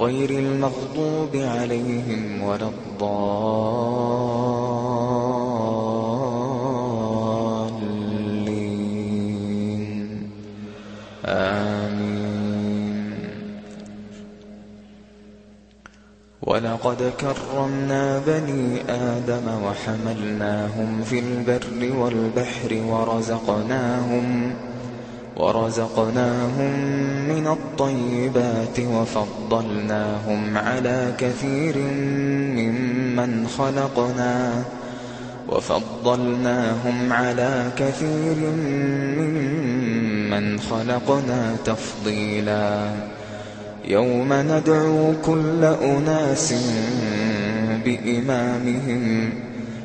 غير المغضوب عليهم ولا الضالين. آمين. ولقد كرمنا بني آدم وحملناهم في البر والبحر ورزقناهم ورزقناهم من الطيبات وفضلناهم على كثير ممن خلقنا وفضلناهم على كثير ممن خلقنا تفضيلا. يوم ندعو كل أناس بإمامهم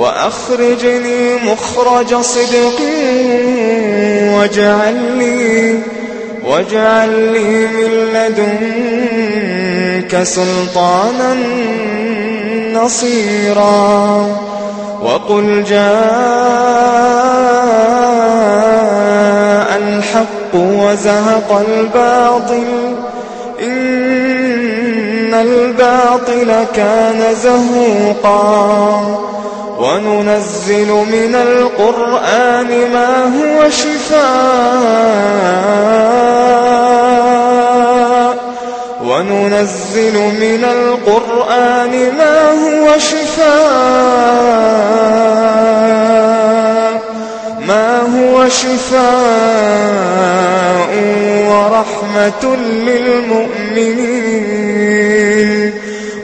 وأخرجني مخرج صدق واجعل لي واجعل لي من لدنك سلطانا نصيرا. وقل جاء الحق وزهق الباطل. إن الباطل كان زهوقا. وننزل من القرآن ما هو شفاء. وننزل من القرآن ما هو شفاء. ما هو شفاء ورحمة للمؤمنين.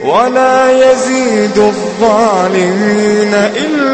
ولا يزيد الظالمين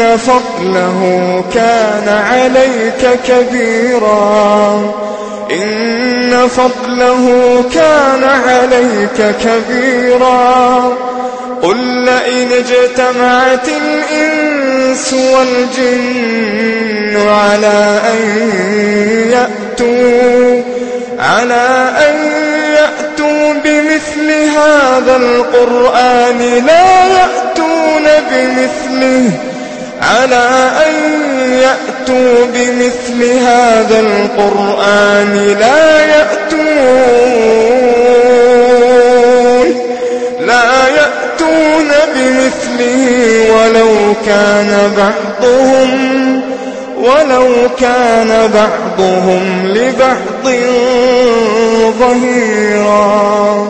إن فضله كان عليك كبيرا. إن فضله كان عليك كبيرا. قل لئن اجتمعت الإنس والجن على أن يأتوا على أن يأتوا بمثل هذا القرآن. لا يأتون بمثله على أن يأتوا بمثل هذا القرآن لا يأتون لا يأتون بمثله ولو كان بعضهم ولو كان بعضهم لبعض ظهيرا.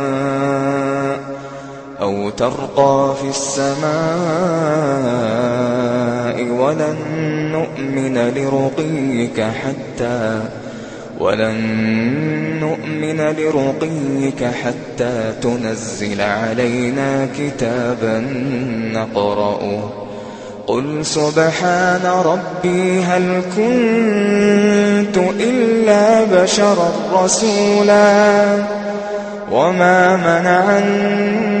أو ترقى في السماء ولن نؤمن لرقيك حتى ولن نؤمن لرقيك حتى تنزل علينا كتابا نقرأه. قل سبحان ربي هل كنت إلا بشرا رسولا وما منع الناس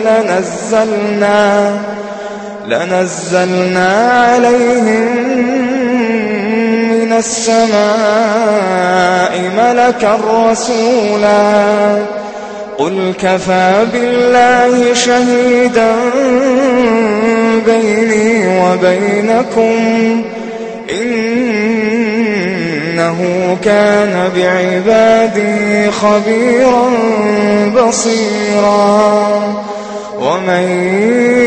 لنزلنا لنزلنا عليهم السماء ملكا رسولا قل كفى بالله شهيدا بيني وبينكم إنه كان بعبادي خبيرا بصيرا ومن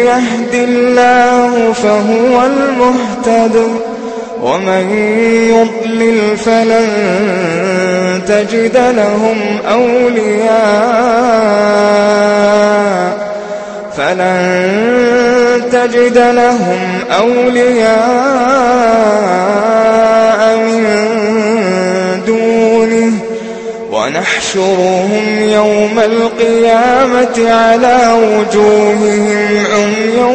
يهد الله فهو المهتد ومن يضلل فلن تجد لهم أولياء فلن تجد لهم أولياء من ونحشرهم يوم القيامة على وجوههم عميا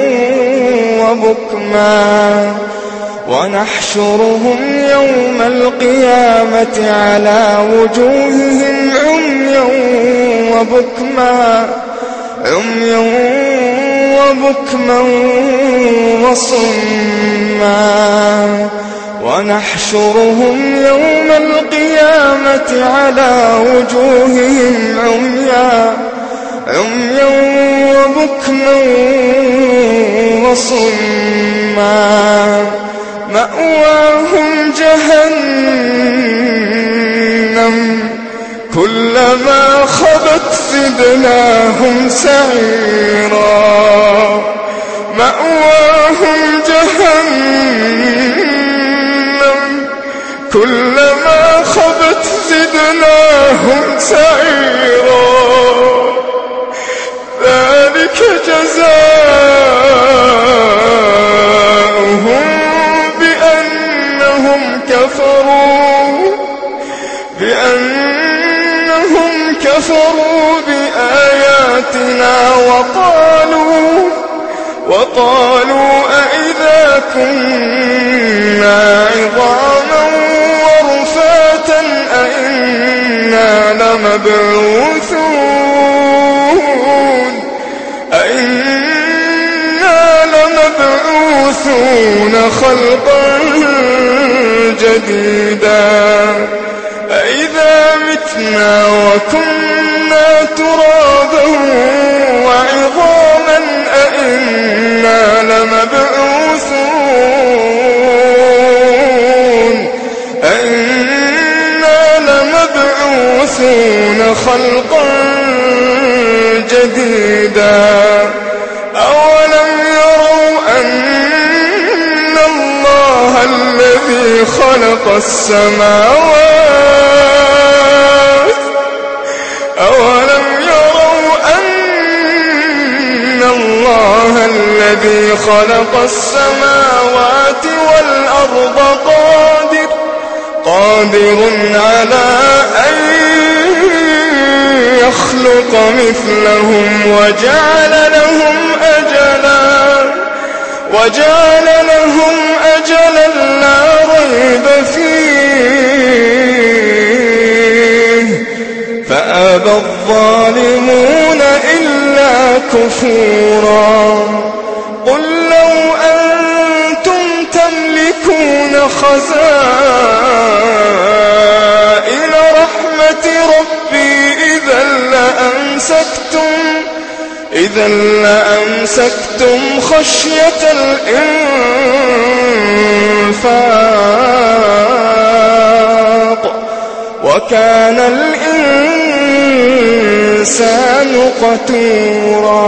وبكما. ونحشرهم يوم القيامة على وجوههم عميا وبكما. عميا وبكما وصما. ونحشرهم يوم القيامة على وجوههم عميا عميا وبكما وصما. مأواهم جهنم كلما خبت زدناهم سعيرا. مأواهم جهنم كلما خبت زدناهم سعيرا. ذلك جزاؤهم بأنهم كفروا. بأنهم كفروا بآياتنا وقالوا وقالوا أئذا كنا عظاما لمبعوثون. أئنا لمبعوثون خلقا جديدا. أئذا متنا وكنا ترابا وعظاما أئنا لمبعوثون خلقا جديدا. أولم يروا أن الله الذي خلق السماوات؟ أولم يروا أن الله الذي خلق السماوات والأرض قادر قادر على يخلق مثلهم وجعل لهم أجلا وجعل لهم أجلا لا ريب فيه. فأبى الظالمون إلا كفورا. قل لو أنتم تملكون خزائن إذا لأمسكتم خشية الإنفاق وكان الإنسان قتورا.